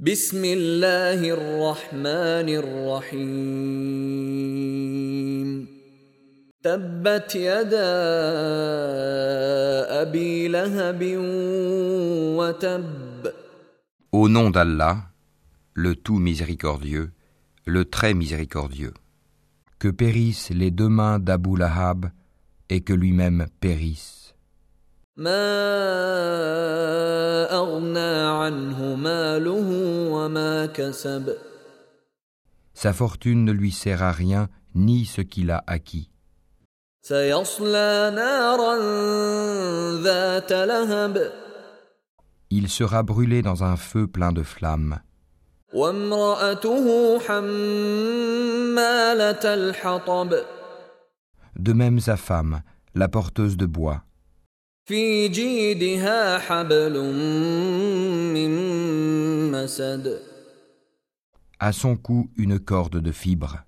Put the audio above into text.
بسم الله الرحمن الرحيم تبت يدا ابي لهب وتب Au nom d'Allah, le tout miséricordieux, le très miséricordieux. Que périssent les deux mains d'Abu Lahab et que lui-même périsse. ما Sa fortune ne lui sert à rien, ni ce qu'il a acquis. Il sera brûlé dans un feu plein de flammes. De même sa femme, la porteuse de bois. في جيدها حبل من مسد À son cou une corde de fibres.